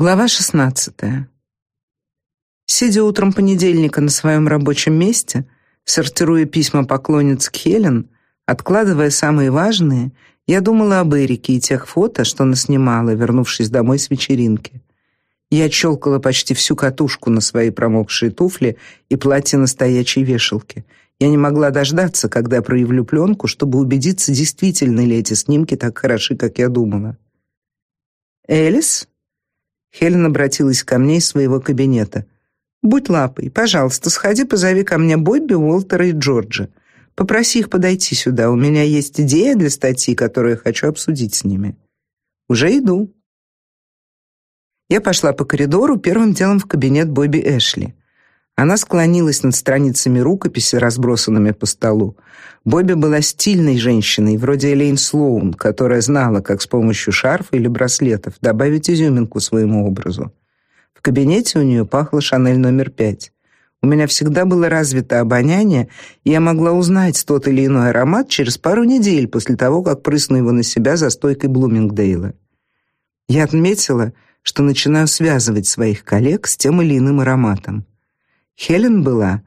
Глава 16. Сидя утром понедельника на своем рабочем месте, сортируя письма поклонниц Хелен, откладывая самые важные, я думала об Эрике и тех фото, что она снимала, вернувшись домой с вечеринки. Я щелкала почти всю катушку на свои промокшие туфли и платье на стоячей вешалке. Я не могла дождаться, когда проявлю пленку, чтобы убедиться, действительно ли эти снимки так хороши, как я думала. «Элис?» Хелен обратилась ко мне из своего кабинета. «Будь лапой, пожалуйста, сходи, позови ко мне Бобби, Уолтера и Джорджа. Попроси их подойти сюда. У меня есть идея для статьи, которую я хочу обсудить с ними». «Уже иду». Я пошла по коридору, первым делом в кабинет Бобби Эшли. Она склонилась над страницами рукописи, разбросанными по столу. Бобби была стильной женщиной, вроде Элейн Слоун, которая знала, как с помощью шарфа или браслетов добавить изюминку своему образу. В кабинете у нее пахло Шанель номер пять. У меня всегда было развито обоняние, и я могла узнать тот или иной аромат через пару недель после того, как прысну его на себя за стойкой Блумингдейла. Я отметила, что начинаю связывать своих коллег с тем или иным ароматом. Хелен была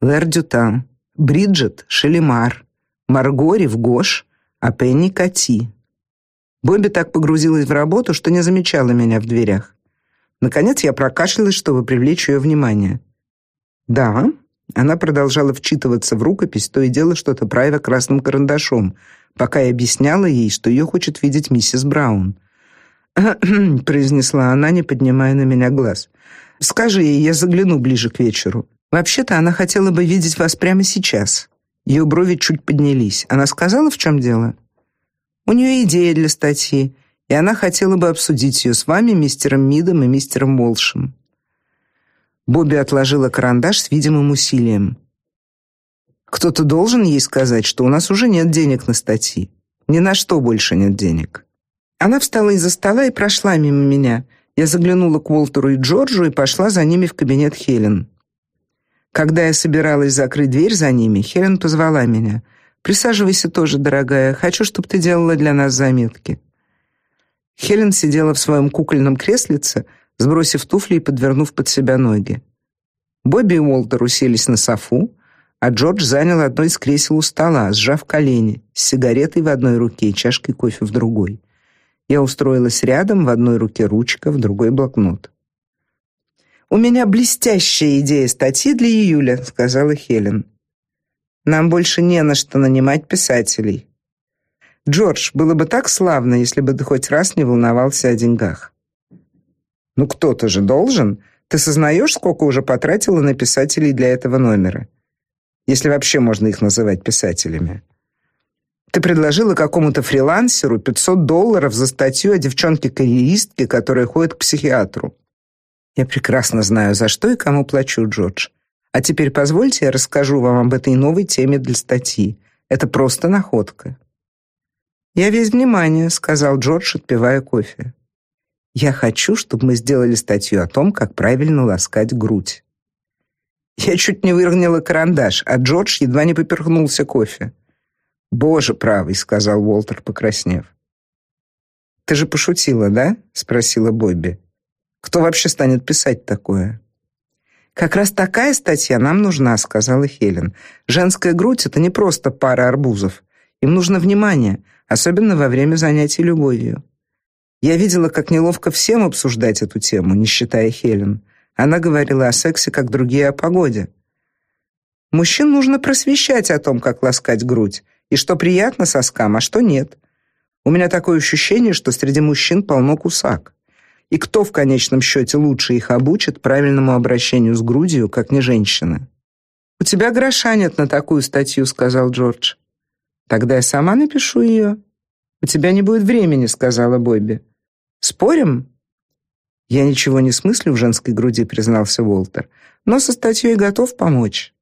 Лэр-Дютан, Бриджит — Шелемар, Марго — Ревгош, а Пенни — Кати. Бобби так погрузилась в работу, что не замечала меня в дверях. Наконец я прокашлялась, чтобы привлечь ее внимание. «Да», — она продолжала вчитываться в рукопись, то и дело что-то правя красным карандашом, пока я объясняла ей, что ее хочет видеть миссис Браун. произнесла она, не поднимая на меня глаз. Скажи ей, я загляну ближе к вечеру. Вообще-то она хотела бы видеть вас прямо сейчас. Ее брови чуть поднялись. Она сказала, в чем дело? У нее идея для статьи, и она хотела бы обсудить ее с вами, мистером Мидом и мистером Волшем. Бобби отложила карандаш с видимым усилием. Кто-то должен ей сказать, что у нас уже нет денег на статьи. Ни на что больше нет денег. Она встала из-за стола и прошла мимо меня. Я заглянула к Уолтеру и Джорджу и пошла за ними в кабинет Хелен. Когда я собиралась закрыть дверь за ними, Хелен позвала меня. «Присаживайся тоже, дорогая. Хочу, чтобы ты делала для нас заметки». Хелен сидела в своем кукольном креслице, сбросив туфли и подвернув под себя ноги. Бобби и Уолтер уселись на софу, а Джордж занял одно из кресел у стола, сжав колени, с сигаретой в одной руке и чашкой кофе в другой. Я устроилась рядом, в одной руке ручка, в другой блокнот. «У меня блестящая идея статьи для июля», — сказала Хелен. «Нам больше не на что нанимать писателей. Джордж, было бы так славно, если бы ты хоть раз не волновался о деньгах». «Ну кто-то же должен. Ты сознаешь, сколько уже потратила на писателей для этого номера? Если вообще можно их называть писателями». Ты предложила какому-то фрилансеру 500 долларов за статью о девчонке-карьеристке, которая ходит к психиатру. Я прекрасно знаю, за что и кому плачу, Джордж. А теперь позвольте я расскажу вам об этой новой теме для статьи. Это просто находка. Я весь внимание, сказал Джордж, отпивая кофе. Я хочу, чтобы мы сделали статью о том, как правильно ласкать грудь. Я чуть не выронила карандаш, а Джордж едва не поперхнулся кофе. «Боже правый», — сказал Уолтер, покраснев. «Ты же пошутила, да?» — спросила Бобби. «Кто вообще станет писать такое?» «Как раз такая статья нам нужна», — сказала Хелен. «Женская грудь — это не просто пара арбузов. Им нужно внимание, особенно во время занятий любовью». Я видела, как неловко всем обсуждать эту тему, не считая Хелен. Она говорила о сексе, как другие о погоде. Мужчин нужно просвещать о том, как ласкать грудь, и что приятно соскам, а что нет. У меня такое ощущение, что среди мужчин полно кусак. И кто в конечном счете лучше их обучит правильному обращению с грудью, как не женщины? У тебя гроша нет на такую статью, сказал Джордж. Тогда я сама напишу ее». У тебя не будет времени, сказала Бобби. Спорим? Я ничего не смыслю в женской груди, признался Уолтер, но со статьей готов помочь.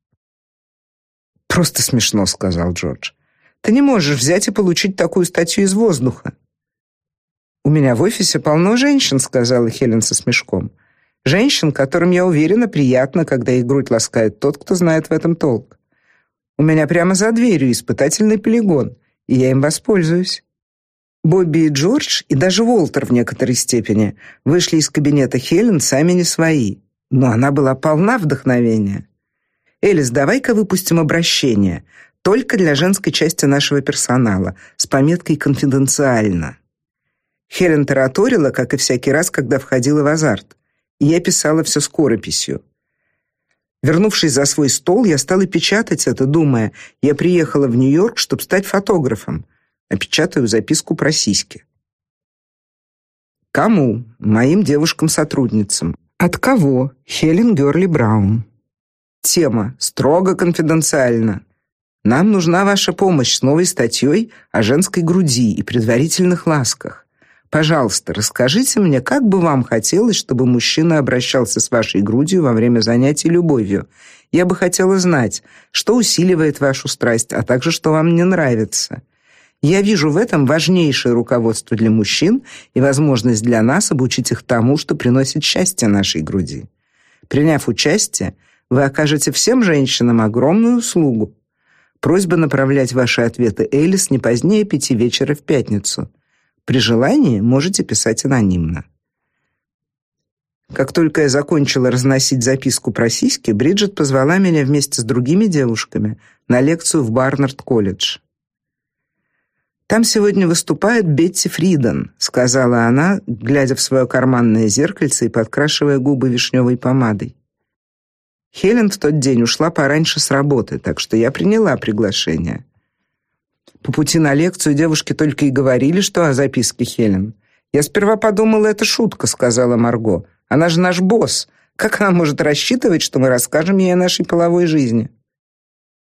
Просто смешно, сказал Джордж. Ты не можешь взять и получить такую статью из воздуха. У меня в офисе полно женщин, сказала Хелен со смешком. Женщин, которым, я уверена, приятно, когда их грудь ласкает тот, кто знает в этом толк. У меня прямо за дверью испытательный полигон, и я им воспользуюсь. Бобби и Джордж, и даже Уолтер в некоторой степени, вышли из кабинета Хелен сами не свои, но она была полна вдохновения. «Элис, давай-ка выпустим обращение, только для женской части нашего персонала, с пометкой «Конфиденциально». Хелен тараторила, как и всякий раз, когда входила в азарт, и я писала все скорописью. Вернувшись за свой стол, я стала печатать это, думая, я приехала в Нью-Йорк, чтобы стать фотографом, а печатаю записку про сиськи. Кому? Моим девушкам-сотрудницам. От кого? Хелен Герли Браун. Тема строго конфиденциально. Нам нужна ваша помощь с новой статьей о женской груди и предварительных ласках. Пожалуйста, расскажите мне, как бы вам хотелось, чтобы мужчина обращался с вашей грудью во время занятий любовью. Я бы хотела знать, что усиливает вашу страсть, а также что вам не нравится. Я вижу в этом важнейшее руководство для мужчин и возможность для нас обучить их тому, что приносит счастье нашей груди. Приняв участие, вы окажете всем женщинам огромную услугу. Просьба направлять ваши ответы Элис не позднее пяти вечера в пятницу. При желании можете писать анонимно. Как только я закончила разносить записку про сиськи, Бриджит позвала меня вместе с другими девушками на лекцию в Барнард-колледж. Там сегодня выступает Бетти Фриден, сказала она, глядя в свое карманное зеркальце и подкрашивая губы вишневой помадой. Хелен в тот день ушла пораньше с работы, так что я приняла приглашение. По пути на лекцию девушки только и говорили, что о записке Хелен. Я сперва подумала, это шутка, сказала Марго. Она же наш босс. Как она может рассчитывать, что мы расскажем ей о нашей половой жизни?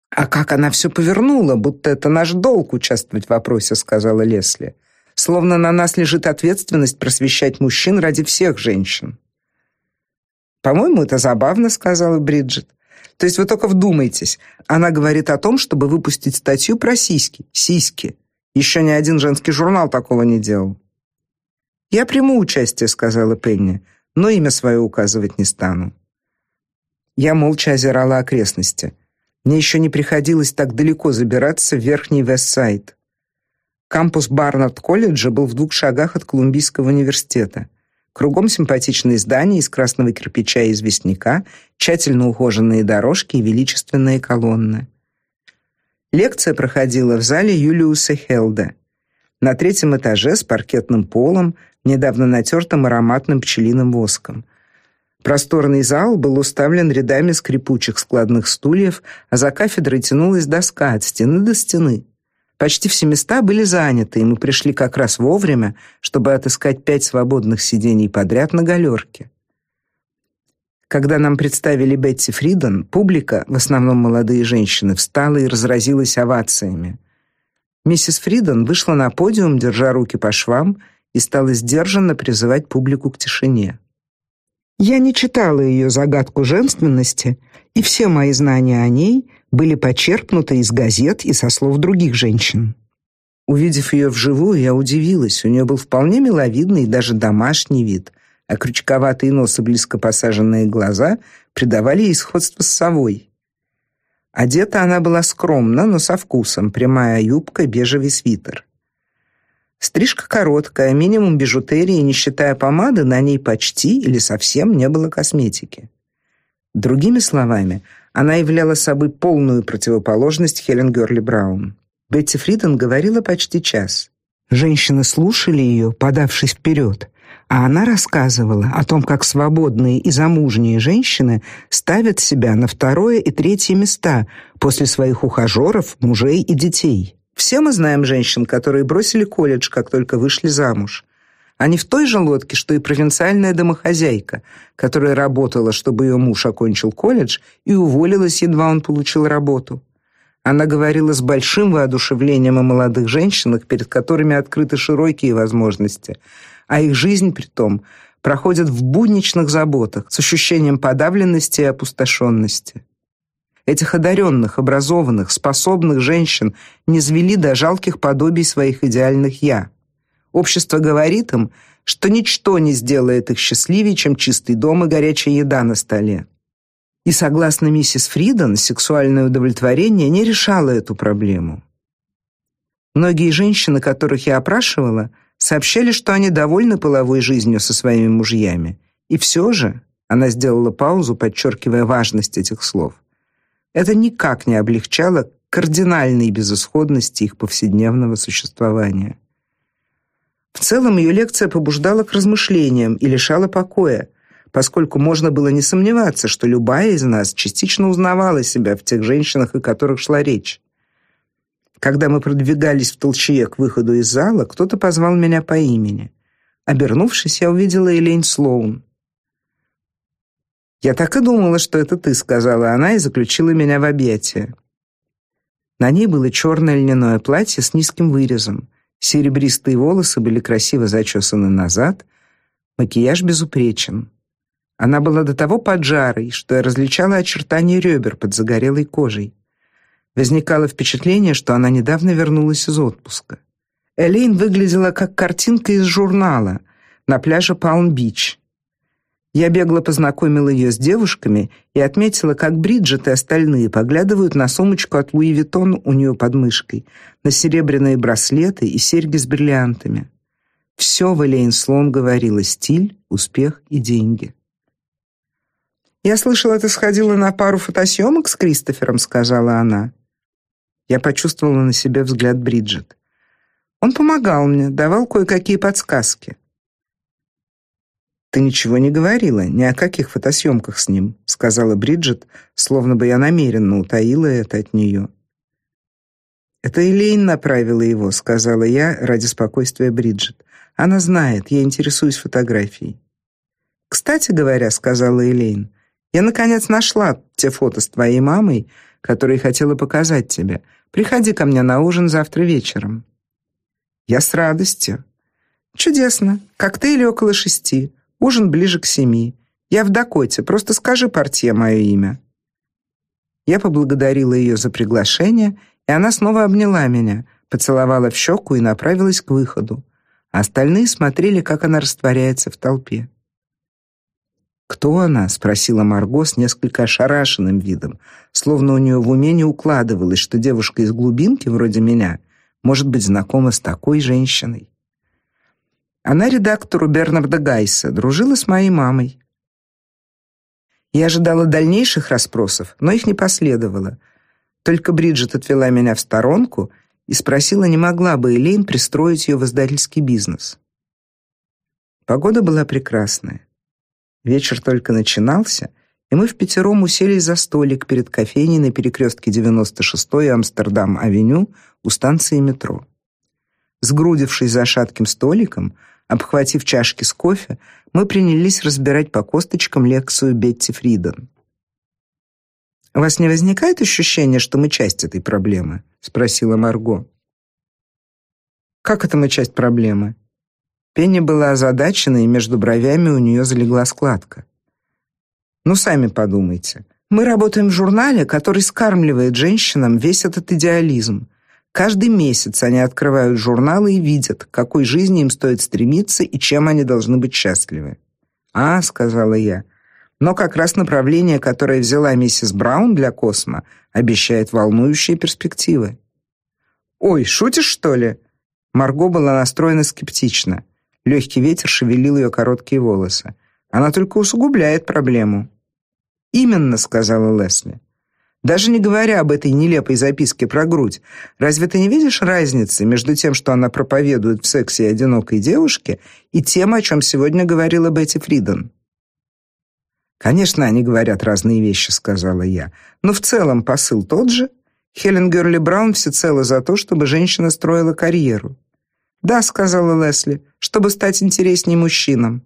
А как она все повернула, будто это наш долг участвовать в вопросе, сказала Лесли. Словно на нас лежит ответственность просвещать мужчин ради всех женщин. По-моему, это забавно, сказала Бриджит. То есть вы только вдумайтесь. Она говорит о том, чтобы выпустить статью про сиськи. Сиськи. Еще ни один женский журнал такого не делал. Я приму участие, сказала Пенни, но имя свое указывать не стану. Я молча озирала окрестности. Мне еще не приходилось так далеко забираться в Верхний Вестсайд. Кампус Барнард-колледжа был в двух шагах от Колумбийского университета. Кругом симпатичные здания из красного кирпича и известняка, тщательно ухоженные дорожки и величественные колонны. Лекция проходила в зале Юлиуса Хелда. На третьем этаже с паркетным полом, недавно натертым ароматным пчелиным воском. Просторный зал был уставлен рядами скрипучих складных стульев, а за кафедрой тянулась доска от стены до стены. Почти все места были заняты, и мы пришли как раз вовремя, чтобы отыскать пять свободных сидений подряд на галерке. Когда нам представили Бетти Фриден, публика, в основном молодые женщины, встала и разразилась овациями. Миссис Фриден вышла на подиум, держа руки по швам, и стала сдержанно призывать публику к тишине. Я не читала ее загадку женственности, и все мои знания о ней были почерпнуты из газет и со слов других женщин. Увидев ее вживую, я удивилась. У нее был вполне миловидный и даже домашний вид, а крючковатый нос и близко посаженные глаза придавали ей сходство с совой. Одета она была скромно, но со вкусом: прямая юбка, бежевый свитер. Стрижка короткая, минимум бижутерии, не считая помады, на ней почти или совсем не было косметики. Другими словами, она являла собой полную противоположность Хелен Герли Браун. Бетти Фриден говорила почти час. Женщины слушали ее, подавшись вперед, а она рассказывала о том, как свободные и замужние женщины ставят себя на второе и третье места после своих ухажеров, мужей и детей. Все мы знаем женщин, которые бросили колледж, как только вышли замуж. Они в той же лодке, что и провинциальная домохозяйка, которая работала, чтобы ее муж окончил колледж, и уволилась, едва он получил работу. Она говорила с большим воодушевлением о молодых женщинах, перед которыми открыты широкие возможности, а их жизнь при том проходит в будничных заботах, с ощущением подавленности и опустошенности. Этих одаренных, образованных, способных женщин не звели до жалких подобий своих идеальных «я». Общество говорит им, что ничто не сделает их счастливее, чем чистый дом и горячая еда на столе. И согласно миссис Фриден, сексуальное удовлетворение не решало эту проблему. Многие женщины, которых я опрашивала, сообщали, что они довольны половой жизнью со своими мужьями. И все же, она сделала паузу, подчеркивая важность этих слов. Это никак не облегчало кардинальной безысходности их повседневного существования. В целом ее лекция побуждала к размышлениям и лишала покоя, поскольку можно было не сомневаться, что любая из нас частично узнавала себя в тех женщинах, о которых шла речь. Когда мы продвигались в толчее к выходу из зала, кто-то позвал меня по имени. Обернувшись, я увидела Элейн Слоун. «Я так и думала, что это ты», — сказала она и заключила меня в объятия. На ней было черное льняное платье с низким вырезом, серебристые волосы были красиво зачесаны назад, макияж безупречен. Она была до того поджарой, что я различала очертания ребер под загорелой кожей. Возникало впечатление, что она недавно вернулась из отпуска. Элейн выглядела как картинка из журнала на пляже Палм-Бич. Я бегло познакомила ее с девушками и отметила, как Бриджит и остальные поглядывают на сумочку от Луи Виттон у нее под мышкой, на серебряные браслеты и серьги с бриллиантами. Все в Элейн Слон говорило стиль, успех и деньги. «Я слышала, ты сходила на пару фотосъемок с Кристофером», — сказала она. Я почувствовала на себе взгляд Бриджит. Он помогал мне, давал кое-какие подсказки. Ты ничего не говорила, ни о каких фотосъемках с ним, сказала Бриджит, словно бы я намеренно утаила это от нее. Это Элейн направила его, сказала я ради спокойствия Бриджит. Она знает, я интересуюсь фотографией. Кстати говоря, сказала Элейн, я наконец нашла те фото с твоей мамой, которые хотела показать тебе. Приходи ко мне на ужин завтра вечером. Я с радостью. Чудесно. Коктейли около шести. Ужин ближе к семи. Я в Дакоте. Просто скажи портье мое имя. Я поблагодарила ее за приглашение, и она снова обняла меня, поцеловала в щеку и направилась к выходу. А остальные смотрели, как она растворяется в толпе. «Кто она?» — спросила Марго с несколько ошарашенным видом, словно у нее в уме не укладывалось, что девушка из глубинки, вроде меня, может быть знакома с такой женщиной. Она редактору Бернарда Гайса, дружила с моей мамой. Я ожидала дальнейших расспросов, но их не последовало. Только Бриджит отвела меня в сторонку и спросила, не могла бы Элейн пристроить ее в издательский бизнес. Погода была прекрасная. Вечер только начинался, и мы в пятером уселись за столик перед кофейней на перекрестке 96-й Амстердам-авеню у станции метро. Сгрудившись за шатким столиком, обхватив чашки с кофе, мы принялись разбирать по косточкам лекцию Бетти Фриден. «У вас не возникает ощущения, что мы часть этой проблемы?» — спросила Марго. «Как это мы часть проблемы?» Пенни была озадачена, и между бровями у нее залегла складка. Ну сами подумайте. Мы работаем в журнале, который скармливает женщинам весь этот идеализм. Каждый месяц они открывают журналы и видят, к какой жизни им стоит стремиться и чем они должны быть счастливы. "А", сказала я. "Но как раз направление, которое взяла миссис Браун для Космо, обещает волнующие перспективы". "Ой, шутишь, что ли?" Марго была настроена скептично. Легкий ветер шевелил ее короткие волосы. Она только усугубляет проблему. Именно, сказала Лесли. Даже не говоря об этой нелепой записке про грудь, разве ты не видишь разницы между тем, что она проповедует в сексе одинокой девушке, и тем, о чем сегодня говорила Бетти Фриден? Конечно, они говорят разные вещи, сказала я. Но в целом посыл тот же. Хелен Герли Браун всецело за то, чтобы женщина строила карьеру. «Да», — сказала Лесли, — «чтобы стать интересней мужчинам».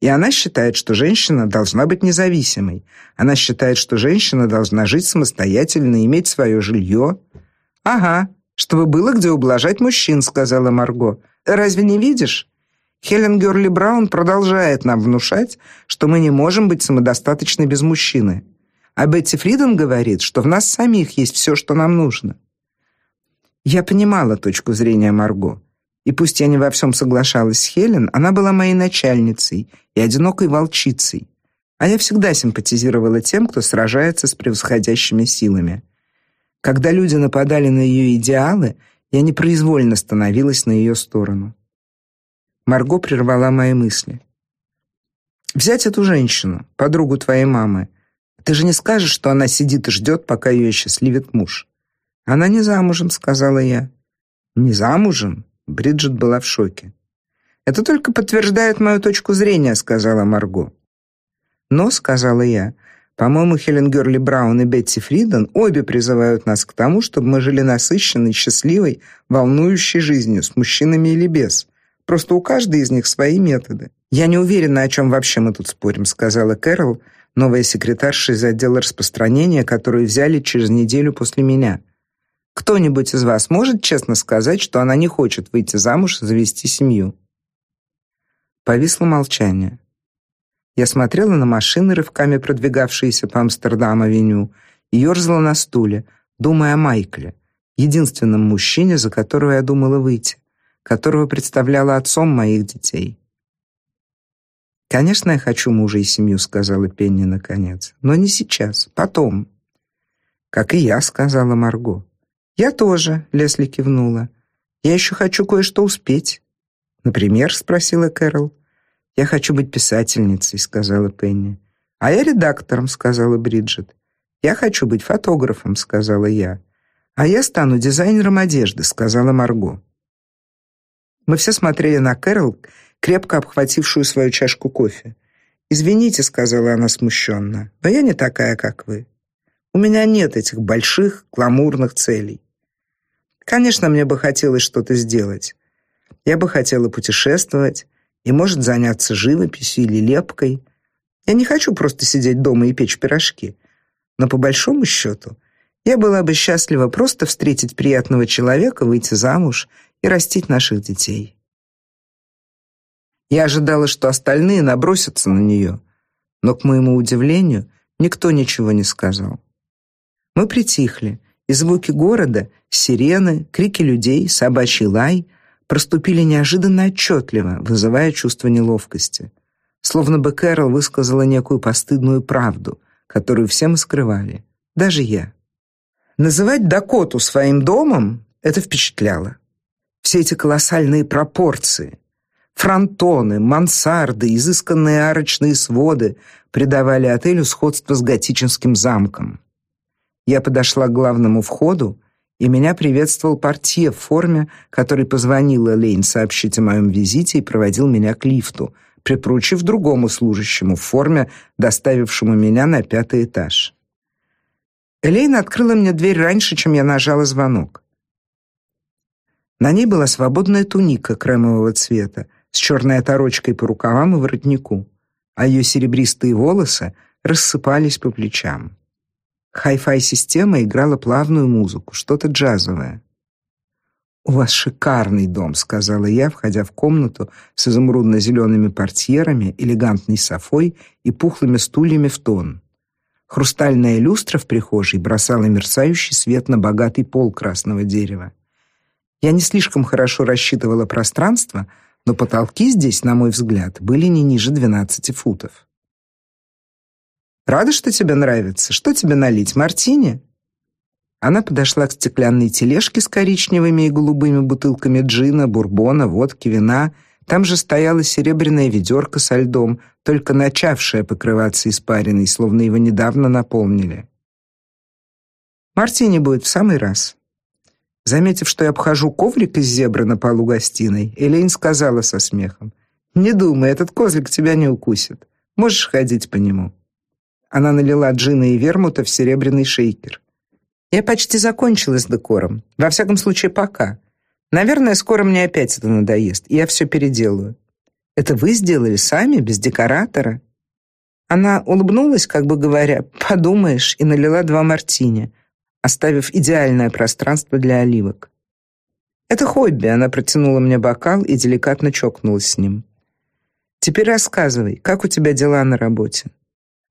И она считает, что женщина должна быть независимой. Она считает, что женщина должна жить самостоятельно, иметь свое жилье. «Ага, чтобы было где ублажать мужчин», — сказала Марго. «Разве не видишь?» Хелен Герли Браун продолжает нам внушать, что мы не можем быть самодостаточны без мужчины. А Бетти Фриден говорит, что в нас самих есть все, что нам нужно. Я понимала точку зрения Марго. И пусть я не во всем соглашалась с Хелен, она была моей начальницей и одинокой волчицей. А я всегда симпатизировала тем, кто сражается с превосходящими силами. Когда люди нападали на ее идеалы, Я непроизвольно становилась на ее сторону. Марго прервала мои мысли. Взять эту женщину, подругу твоей мамы. Ты же не скажешь, что она сидит и ждет, пока ее счастливит муж. Она не замужем, сказала я. Не замужем? Бриджит была в шоке. Это только подтверждает мою точку зрения, сказала Марго. Но, сказала я, по-моему, Хелен Герли Браун и Бетти Фриден обе призывают нас к тому, чтобы мы жили насыщенной, счастливой, волнующей жизнью с мужчинами или без. Просто у каждой из них свои методы. Я не уверена, о чем вообще мы тут спорим, сказала Кэрол, новая секретарша из отдела распространения, которую взяли через неделю после меня. Кто-нибудь из вас может честно сказать, что она не хочет выйти замуж и завести семью? Повисло молчание. Я смотрела на машины, рывками продвигавшиеся по Амстердам-авеню, и ерзала на стуле, думая о Майкле, единственном мужчине, за которого я думала выйти, которого представляла отцом моих детей. «Конечно, я хочу мужа и семью», — сказала Пенни наконец. «Но не сейчас, потом». «Как и я», — сказала Марго. «Я тоже», — Лесли кивнула. «Я еще хочу кое-что успеть». «Например?» — спросила Кэрол. «Я хочу быть писательницей», — сказала Пенни. «А я редактором», — сказала Бриджит. «Я хочу быть фотографом», — сказала я. «А я стану дизайнером одежды», — сказала Марго. Мы все смотрели на Кэрол, крепко обхватившую свою чашку кофе. «Извините», — сказала она смущенно, — «но я не такая, как вы. У меня нет этих больших, гламурных целей. Конечно, мне бы хотелось что-то сделать. Я бы хотела путешествовать и, может, заняться живописью или лепкой. Я не хочу просто сидеть дома и печь пирожки. Но по большому счету, я была бы счастлива просто встретить приятного человека, выйти замуж и растить наших детей. Я ожидала, что остальные набросятся на нее, но, к моему удивлению, никто ничего не сказал. Мы притихли, и звуки города, сирены, крики людей, собачий лай проступили неожиданно отчетливо, вызывая чувство неловкости. Словно бы Кэрол высказала некую постыдную правду, которую все мы скрывали, даже я. Называть Дакоту своим домом — это впечатляло. Все эти колоссальные пропорции, фронтоны, мансарды, изысканные арочные своды придавали отелю сходство с готическим замком. Я подошла к главному входу, и меня приветствовал портье в форме, который позвонил Элейн сообщить о моем визите и проводил меня к лифту, припоручив другому служащему в форме, доставившему меня на пятый этаж. Элейн открыла мне дверь раньше, чем я нажала звонок. На ней была свободная туника кремового цвета с черной оторочкой по рукавам и воротнику, а ее серебристые волосы рассыпались по плечам. Хай-фай система играла плавную музыку, что-то джазовое. У вас шикарный дом, сказала я, входя в комнату с изумрудно зелеными портьерами, элегантной софой и пухлыми стульями в тон. Хрустальная люстра в прихожей бросала мерцающий свет на богатый пол красного дерева. Я не слишком хорошо рассчитывала пространство, но потолки здесь, на мой взгляд, были не ниже 12 футов. Рада, что тебе нравится. Что тебе налить, мартини? Она подошла к стеклянной тележке с коричневыми и голубыми бутылками джина, бурбона, водки, вина. Там же стояла серебряная ведерко со льдом, только начавшее покрываться испариной, словно его недавно наполнили. Мартини будет в самый раз. Заметив, что я обхожу коврик из зебры на полу гостиной, Элейн сказала со смехом: "Не думай, этот козлик тебя не укусит. Можешь ходить по нему". Она налила джина и вермута в серебряный шейкер. Я почти закончила с декором. Во всяком случае, пока. Наверное, скоро мне опять это надоест, и я все переделаю. Это вы сделали сами, без декоратора? Она улыбнулась, как бы говоря: "Подумаешь", и налила два мартини, оставив идеальное пространство для оливок. Это хобби, она протянула мне бокал и деликатно чокнулась с ним. Теперь рассказывай, как у тебя дела на работе?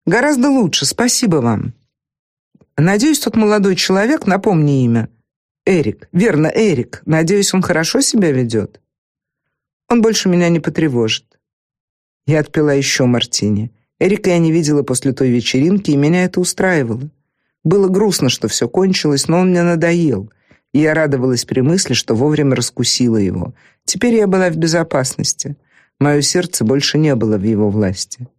Гораздо лучше, спасибо вам. Надеюсь, тот молодой человек, напомни имя. Эрик. Верно, Эрик. Надеюсь, он хорошо себя ведет. Он больше меня не потревожит. Я отпила еще мартини. Эрика я не видела после той вечеринки, и меня это устраивало. Было грустно, что все кончилось, но он мне надоел. И я радовалась при мысли, что вовремя раскусила его. Теперь я была в безопасности. Мое сердце больше не было в его власти.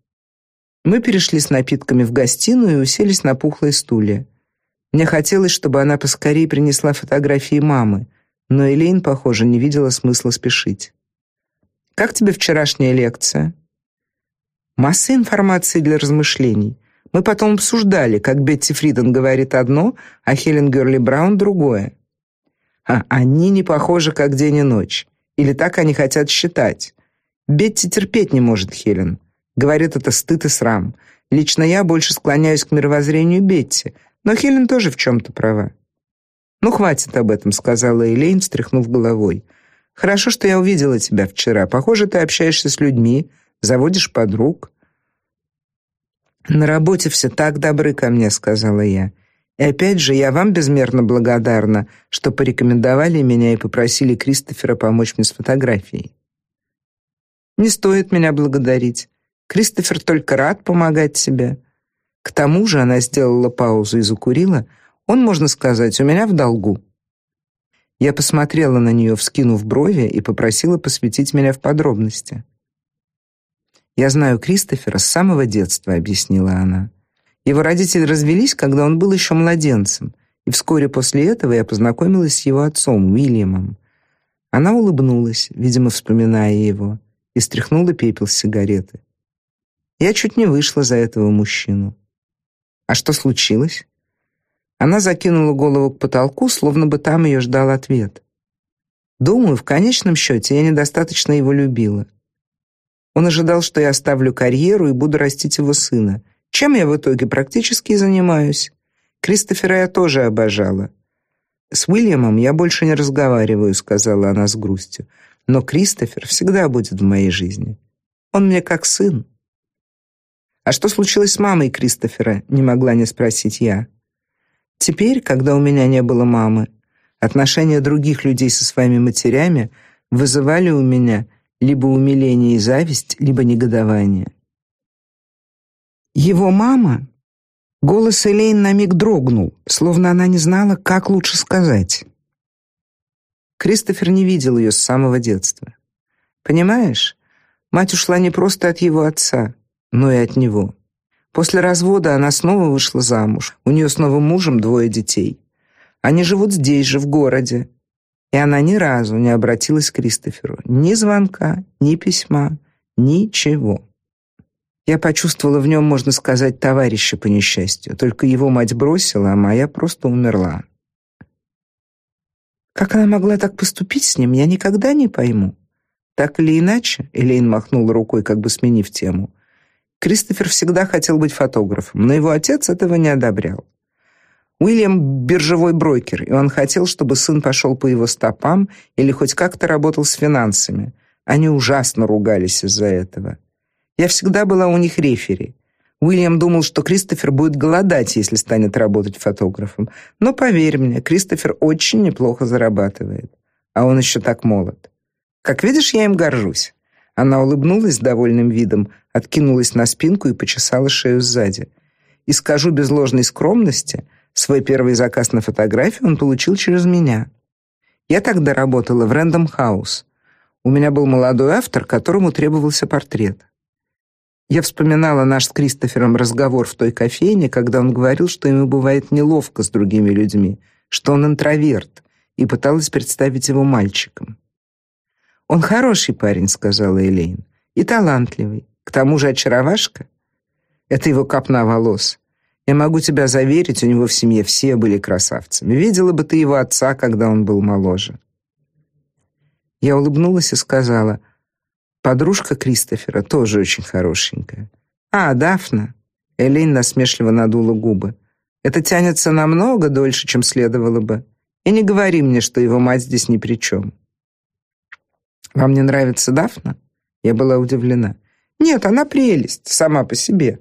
Мы перешли с напитками в гостиную и уселись на пухлые стулья. Мне хотелось, чтобы она поскорее принесла фотографии мамы, но Элейн, похоже, не видела смысла спешить. Как тебе вчерашняя лекция? Масса информации для размышлений. Мы потом обсуждали, как Бетти Фриден говорит одно, а Хелен Герли Браун другое. А они не похожи как день и ночь. Или так они хотят считать. Бетти терпеть не может Хелен. Говорит, это стыд и срам. Лично я больше склоняюсь к мировоззрению Бетти, но Хелен тоже в чем то права. Ну хватит об этом, сказала Элейн, встряхнув головой. Хорошо, что я увидела тебя вчера. Похоже, ты общаешься с людьми, заводишь подруг. На работе все так добры ко мне, сказала я. И опять же, я вам безмерно благодарна, что порекомендовали меня и попросили Кристофера помочь мне с фотографией. Не стоит меня благодарить. Кристофер только рад помогать себе. К тому же она сделала паузу и закурила. Он, можно сказать, у меня в долгу. Я посмотрела на нее, вскинув брови, и попросила посвятить меня в подробности. Я знаю Кристофера с самого детства, объяснила она. Его родители развелись, когда он был еще младенцем, и вскоре после этого я познакомилась с его отцом, Уильямом. Она улыбнулась, видимо, вспоминая его, и стряхнула пепел с сигареты. Я чуть не вышла за этого мужчину. А что случилось? Она закинула голову к потолку, словно бы там ее ждал ответ. Думаю, в конечном счете я недостаточно его любила. Он ожидал, что я оставлю карьеру и буду растить его сына. Чем я в итоге практически и занимаюсь. Кристофера я тоже обожала. С Уильямом я больше не разговариваю, сказала она с грустью. Но Кристофер всегда будет в моей жизни. Он мне как сын. А что случилось с мамой Кристофера? не могла не спросить я. Теперь, когда у меня не было мамы, отношения других людей со своими матерями вызывали у меня либо умиление и зависть, либо негодование. Его мама Голос Элейн на миг дрогнул, словно она не знала, как лучше сказать. Кристофер не видел ее с самого детства. Понимаешь, мать ушла не просто от его отца, но и от него. После развода она снова вышла замуж. У нее с новым мужем двое детей. Они живут здесь же в городе, и она ни разу не обратилась к Кристоферу. Ни звонка, ни письма, ничего. Я почувствовала в нем, можно сказать, товарища по несчастью. Только его мать бросила, а моя просто умерла. Как она могла так поступить с ним, я никогда не пойму. Так или иначе, Элейн махнула рукой, как бы сменив тему. Кристофер всегда хотел быть фотографом, но его отец этого не одобрял. Уильям биржевой брокер, и он хотел, чтобы сын пошел по его стопам или хоть как-то работал с финансами. Они ужасно ругались из-за этого. Я всегда была у них рефери. Уильям думал, что Кристофер будет голодать, если станет работать фотографом. Но поверь мне, Кристофер очень неплохо зарабатывает, а он еще так молод. Как видишь, я им горжусь. Она улыбнулась с довольным видом, откинулась на спинку и почесала шею сзади. И скажу без ложной скромности, Свой первый заказ на фотографию он получил через меня. Я тогда работала в Random House. У меня был молодой автор, которому требовался портрет. Я вспоминала наш с Кристофером разговор в той кофейне, когда он говорил, что ему бывает неловко с другими людьми, что он интроверт, и пыталась представить его мальчиком. Он хороший парень, сказала Элейн, и талантливый. К тому же очаровашка. Это его копна волос. Я могу тебя заверить, у него в семье все были красавцами. Видела бы ты его отца, когда он был моложе. Я улыбнулась и сказала: "Подружка Кристофера тоже очень хорошенькая". "А, Дафна". Элейн насмешливо надула губы. "Это тянется намного дольше, чем следовало бы. И не говори мне, что его мать здесь ни при чем». «Вам не нравится Дафна?» Я была удивлена. «Нет, она прелесть, сама по себе.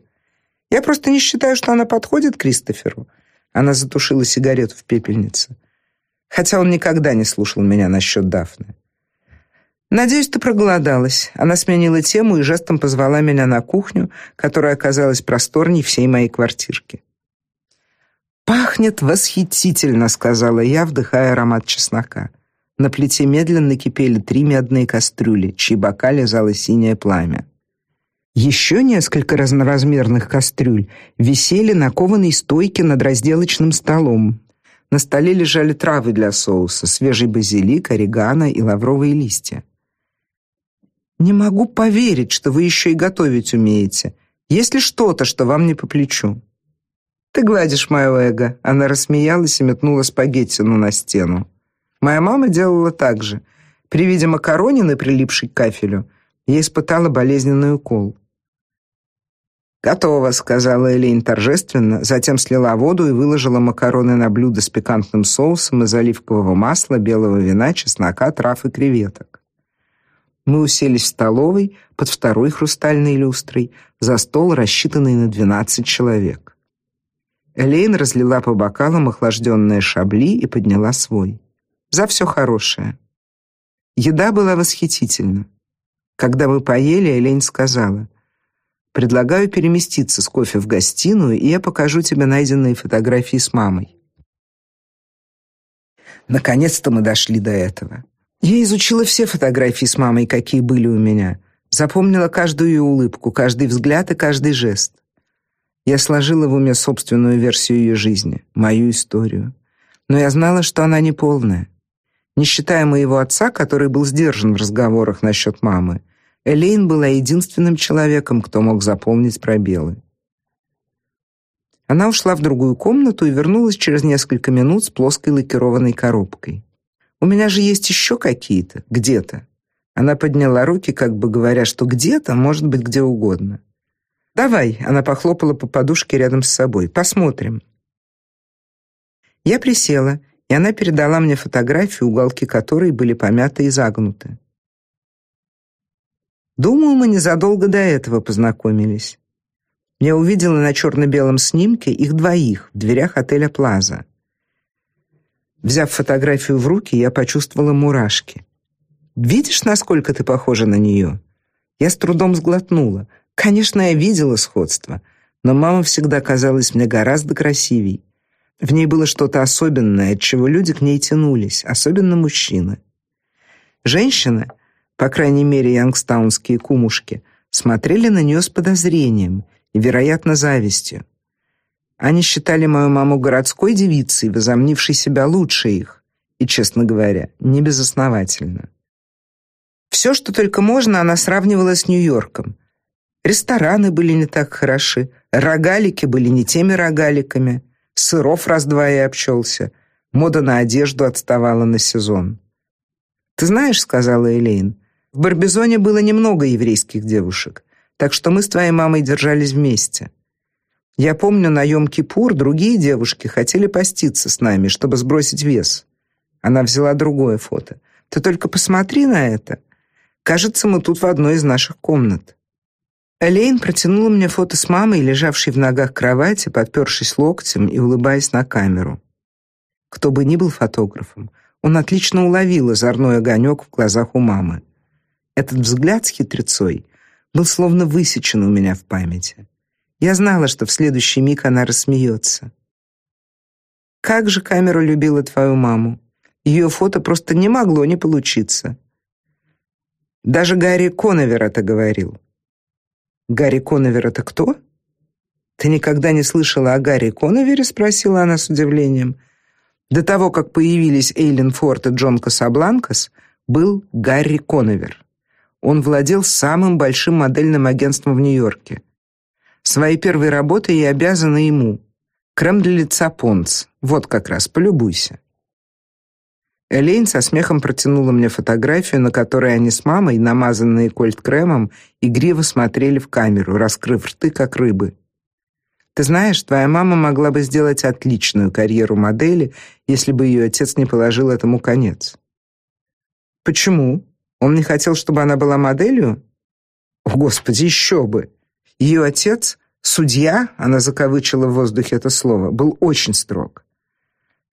Я просто не считаю, что она подходит Кристоферу. Она затушила сигарету в пепельнице. Хотя он никогда не слушал меня насчет Дафны. Надеюсь, ты проголодалась. Она сменила тему и жестом позвала меня на кухню, которая оказалась просторней всей моей квартирки. Пахнет восхитительно, сказала я, вдыхая аромат чеснока. На плите медленно кипели три медные кастрюли, чьи бока лизало синее пламя. Еще несколько разноразмерных кастрюль висели на кованой стойке над разделочным столом. На столе лежали травы для соуса: свежий базилик, орегано и лавровые листья. Не могу поверить, что вы еще и готовить умеете. Есть ли что-то, что вам не по плечу? Ты гладишь моё эго. Она рассмеялась и метнула спагеттину на стену. Моя мама делала так же. При виде макаронины, прилипшей к кафелю, я испытала болезненный укол. «Готово», — сказала Элейн торжественно, затем слила воду и выложила макароны на блюдо с пикантным соусом из оливкового масла, белого вина, чеснока, трав и креветок. Мы уселись в столовой под второй хрустальной люстрой за стол, рассчитанный на двенадцать человек. Элейн разлила по бокалам охлажденное шабли и подняла свой. За все хорошее. Еда была восхитительна. Когда мы поели, Элейн сказала: "Предлагаю переместиться с кофе в гостиную, и я покажу тебе найденные фотографии с мамой". Наконец-то мы дошли до этого. Я изучила все фотографии с мамой, какие были у меня. Запомнила каждую ее улыбку, каждый взгляд и каждый жест. Я сложила в уме собственную версию ее жизни, мою историю. Но я знала, что она не полная. Не считая моего отца, который был сдержан в разговорах насчет мамы, Элейн была единственным человеком, кто мог заполнить пробелы. Она ушла в другую комнату и вернулась через несколько минут с плоской лакированной коробкой. У меня же есть еще какие-то, где-то. Она подняла руки, как бы говоря, что где-то может быть где угодно. Давай, она похлопала по подушке рядом с собой. Посмотрим. Я присела, и она передала мне фотографию, уголки которой были помяты и загнуты. Думаю, мы незадолго до этого познакомились. Я увидела на черно белом снимке их двоих в дверях отеля Плаза. Взяв фотографию в руки, я почувствовала мурашки. Видишь, насколько ты похожа на нее?» Я с трудом сглотнула. Конечно, я видела сходство, но мама всегда казалась мне гораздо красивей. В ней было что-то особенное, от чего люди к ней тянулись, особенно мужчины. Женщины, по крайней мере, янгстаунские кумушки, смотрели на нее с подозрением и, вероятно, завистью. Они считали мою маму городской девицей, возомнившей себя лучше их, и, честно говоря, не безосновательно. Все, что только можно, она сравнивала с Нью-Йорком. Рестораны были не так хороши, рогалики были не теми рогаликами, сыров раз-два и обчелся, мода на одежду отставала на сезон. «Ты знаешь, — сказала Элейн, — в Барбизоне было немного еврейских девушек, так что мы с твоей мамой держались вместе. Я помню, на Йом-Кипур другие девушки хотели поститься с нами, чтобы сбросить вес. Она взяла другое фото. Ты только посмотри на это. Кажется, мы тут в одной из наших комнат. Элейн протянула мне фото с мамой, лежавшей в ногах кровати, подпершись локтем и улыбаясь на камеру. Кто бы ни был фотографом, он отлично уловил озорной огонек в глазах у мамы. Этот взгляд с хитрецой был словно высечен у меня в памяти. Я знала, что в следующий миг она рассмеется. Как же камера любила твою маму. Ее фото просто не могло не получиться. Даже Гарри Коновер это говорил. Гарри Коновер это кто? Ты никогда не слышала о Гарри Коновере, спросила она с удивлением. До того, как появились Эйлин Форд и Джон Касабланкас, был Гарри Коновер. Он владел самым большим модельным агентством в Нью-Йорке. Своей первой работой я обязана ему. Крем для лица Понс. Вот как раз, полюбуйся. Элейн со смехом протянула мне фотографию, на которой они с мамой, намазанные кольт-кремом, игриво смотрели в камеру, раскрыв рты, как рыбы. Ты знаешь, твоя мама могла бы сделать отличную карьеру модели, если бы ее отец не положил этому конец. Почему? Он не хотел, чтобы она была моделью? О, господи, еще бы. Ее отец, судья, она закавычила в воздухе это слово, был очень строг.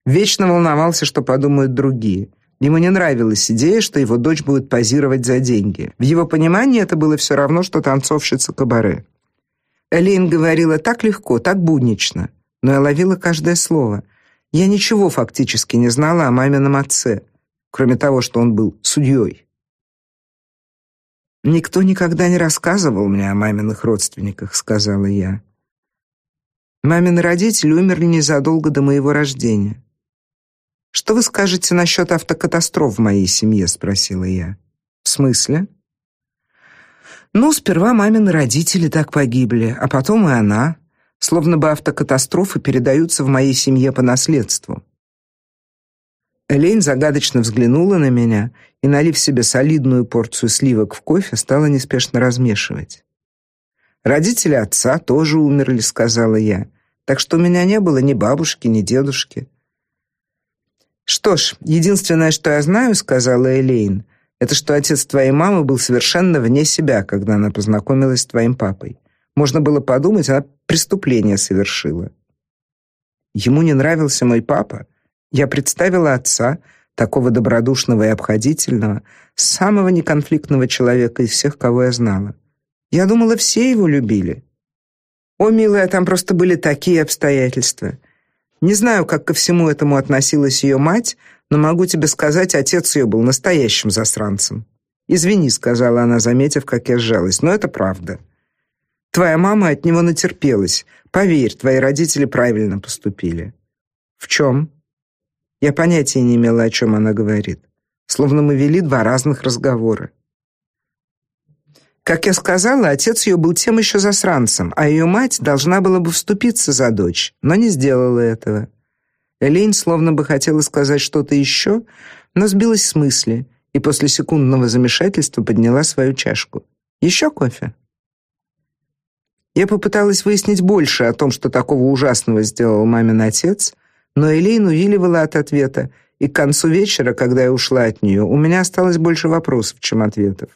Вечно волновался, что подумают другие. Ему не нравилась идея, что его дочь будет позировать за деньги. В его понимании это было все равно, что танцовщица кабаре. Элейн говорила так легко, так буднично, но я ловила каждое слово. Я ничего фактически не знала о мамином отце, кроме того, что он был судьей. Никто никогда не рассказывал мне о маминых родственниках, сказала я. Мамины родители умерли незадолго до моего рождения. Что вы скажете насчет автокатастроф в моей семье, спросила я. В смысле? Ну, сперва мамины родители так погибли, а потом и она. Словно бы автокатастрофы передаются в моей семье по наследству. Элейн загадочно взглянула на меня и, налив себе солидную порцию сливок в кофе, стала неспешно размешивать. Родители отца тоже умерли, сказала я. Так что у меня не было ни бабушки, ни дедушки. Что ж, единственное, что я знаю, сказала Элейн, это что отец твоей мамы был совершенно вне себя, когда она познакомилась с твоим папой. Можно было подумать, она преступление совершила. Ему не нравился мой папа. Я представила отца, такого добродушного и обходительного, самого неконфликтного человека из всех, кого я знала. Я думала, все его любили. О, милая, там просто были такие обстоятельства. Не знаю, как ко всему этому относилась ее мать, но могу тебе сказать, отец ее был настоящим засранцем. Извини, сказала она, заметив, как я сжалась, но это правда. Твоя мама от него натерпелась. Поверь, твои родители правильно поступили. В чем? Я понятия не имела, о чем она говорит. Словно мы вели два разных разговора. Как я сказала, отец ее был тем еще засранцем, а ее мать должна была бы вступиться за дочь, но не сделала этого. Элейн словно бы хотела сказать что-то еще, но сбилась с мысли и после секундного замешательства подняла свою чашку. «Еще кофе?» Я попыталась выяснить больше о том, что такого ужасного сделал мамин отец, но Элейн увиливала от ответа, и к концу вечера, когда я ушла от нее, у меня осталось больше вопросов, чем ответов.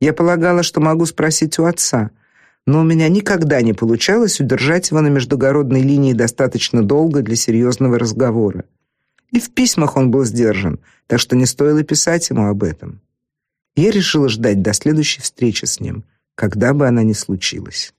Я полагала, что могу спросить у отца, но у меня никогда не получалось удержать его на междугородной линии достаточно долго для серьезного разговора. И в письмах он был сдержан, так что не стоило писать ему об этом. Я решила ждать до следующей встречи с ним, когда бы она ни случилась.